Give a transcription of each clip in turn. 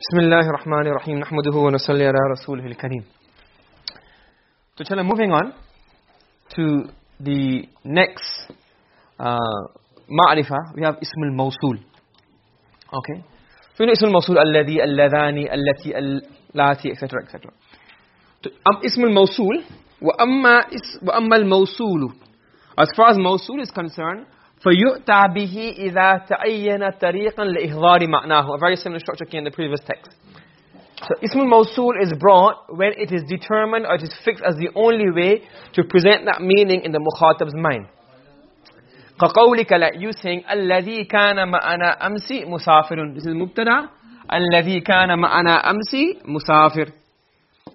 بسم الله الرحمن الرحيم نحمده ونصلي على رسوله الكريم So inshallah moving on to the next uh, ma'rifah we have ism al-mawsul okay so you know ism al-mawsul alladhi alladhani allati allati etc etc um, ism al-mawsul wa amma al-mawsul as far as mawsul is concerned فَيُؤْتَى بِهِ إِذَا تَعَيَّنَ طَرِيقًا لِإِحْضَارِ مَعْنَاهُ A very similar structure came in the previous text. So Ismul Mawsul is brought when it is determined or it is fixed as the only way to present that meaning in the mukhatab's mind. كَقَوْلِكَ like you saying الَّذِي كَانَ مَعَنَا أَمْسِ مُسَافِرٌ This is مبتدا الَّذِي كَانَ مَعَنَا أَمْسِ مُسَافِرٌ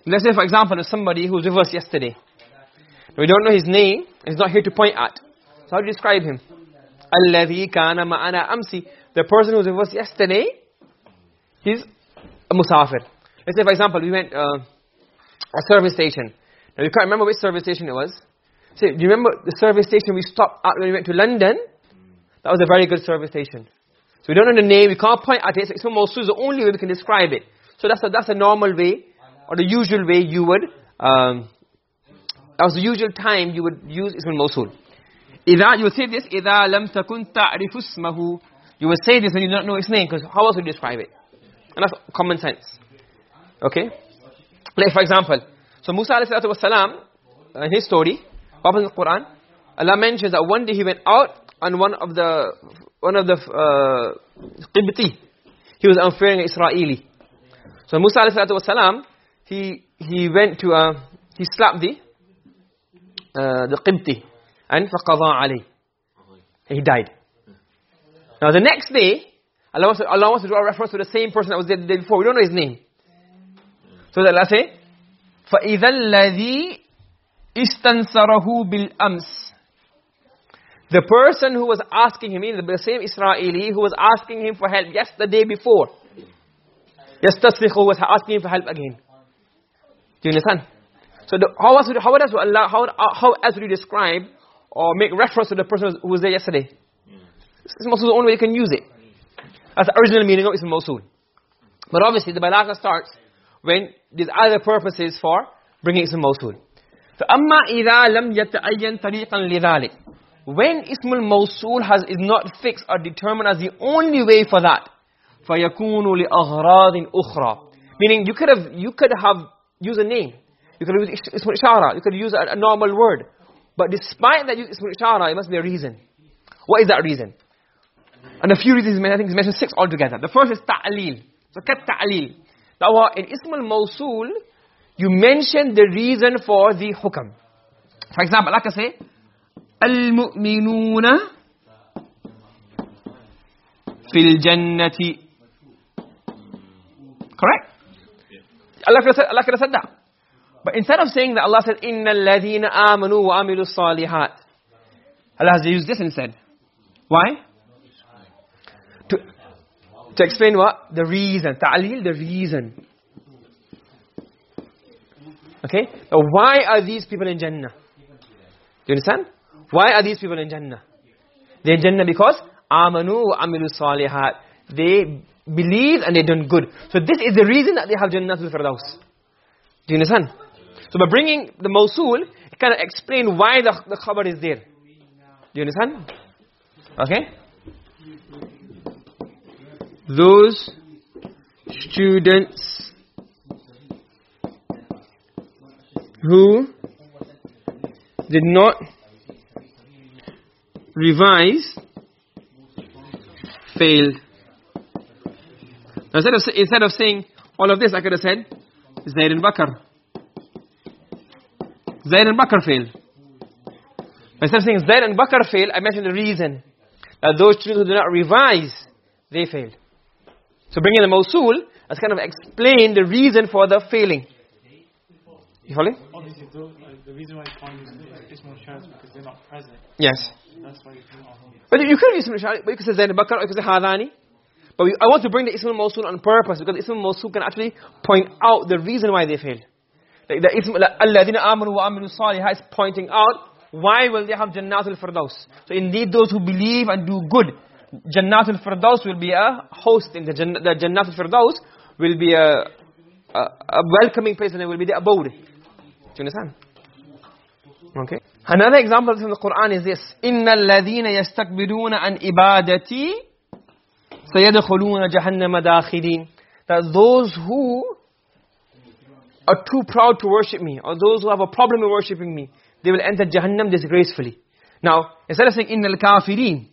Let's say for example somebody who was with us yesterday. We don't know his name, he's not here to point at. So how do you describe him? Alladhi kana ma'ana amsi the person who was with us yesterday he's a musafir. Let's say for example we went uh, a service station. Now you can't remember which service station it was. Say do you remember the service station we stopped at when we went to london? That was a very good service station. So we don't know the name. We can't point at it. So it's almost the only way we can describe it. So that's a that's a normal way or the usual way you would um that was the usual time you would use ism al-mawsul Ida, you will say this, Ida lam takun ta'rifu ismahu. You will say this when you do not know his name, because how else would you describe it? And that's common sense. Okay? Like for example, so Musa alayhi salatu in uh, his story, what in the Quran? Allah mentions that one day he went out on one of the, one of the uh, Qibti, he was unfairing an Israeli. So Musa alayhi salatu wasalam, he, he went to, uh, he slapped the, uh, the Qibti, and faqadha alayh he died now the next day Allah wants to, Allah wants to draw a reference to the same person that was there the day before we don't know his name so that Allah say فَإِذَا الَّذِي إِسْتَنْصَرَهُ بِالْأَمْسِ the person who was asking him the same Israeli who was asking him for help yesterday before يَسْتَصْرِخُ was asking him for help again do you understand so the, how else would, how else would Allah how how else would you describe or make reference to the person who was there yesterday. Ism Mawsul is the only way you can use it. That's the original meaning of Ism Mawsul. But obviously the balagha starts when there's other purposes for bringing Ism Mawsul. فَأَمَّا إِذَا لَمْ يَتَأَيَّنْ طَرِيقًا لِذَلِكَ When Ism Mawsul has is not fixed or determined as the only way for that, فَيَكُونُ لِأَغْرَاضٍ أُخْرَى Meaning you could have you could have used a name. You could have used Ism Ishara. You could have used a, a normal word. but despite that ism ishara, it must be a reason. What is that reason? And a few reasons, I think he's mentioned six altogether. The first is ta'leel. So, kat ta'leel. Now, in ism al-mawsul, you mention the reason for the hukam. For example, like I say, al-mu'minuna fil jannati. Correct? Allah could have said that. But instead of saying that Allah said ladina amanu wa amilus salihat Allah has used this instead. Why? To to explain what? The reason, ta'lil the reason. Okay? Why are these people in Jannah? Do you understand? Why are these people in Jannah? They're in Jannah because amanu wa amilus salihat. They believe and they done good. So this is the reason that they have Jannah Jannatul Firdaus. Do you understand? So by bringing the Mawsul, it kind of explain why the, the khabar is there. Do you understand? Okay? Those students who did not revise failed. Instead of, instead of saying all of this, I could have said, Zayd and Bakr. Zayd and Bakr failed. Instead of saying Zayd and Bakr failed, I mentioned the reason. That those children who do not revise, they failed. So bringing the Mawsul, that's kind of explain the reason for the failing. You follow? Obviously, the, like, the reason why you can't use Ism al-Ishara is because they're not present. Yes. That's why you can't. But you could use Ism al-Ishara, but you could say Zayd and Bakr, or you could say Hadani. But we, I want to bring the Ism al-Mawsul on purpose, because Ism al-Mawsul can actually point out the reason why they failed the, the ism alladhina amanu wa salih salihah is pointing out why will they have jannatul firdaus. So indeed those who believe and do good jannatul firdaus will be a host in the, jannah the jannatul firdaus will be a, a, a welcoming place and it will be the abode. Do you understand? Okay. Another example from the quran is this. Innal ladhina yastakbiruna an ibadati sayadkhuluna jahannama dakhirin that those who are too proud to worship me or those who have a problem in worshipping me they will enter jahannam disgracefully. Now instead of saying innal kafirin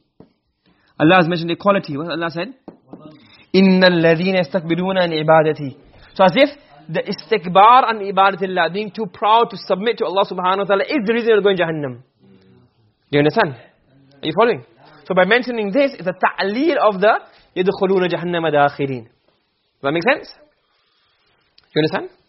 allah has mentioned equality. What allah said? Innal ladhina yastakbiruna an ibadati. So as if the istikbar an ibadatillah being too proud to submit to allah subhanahu wa ta'ala is the reason you're going jahannam. Do you understand? Are you following? So by mentioning this it's a ta'leel of the yadkhuluna jahannama dakhirin. Does that make sense? Do you understand?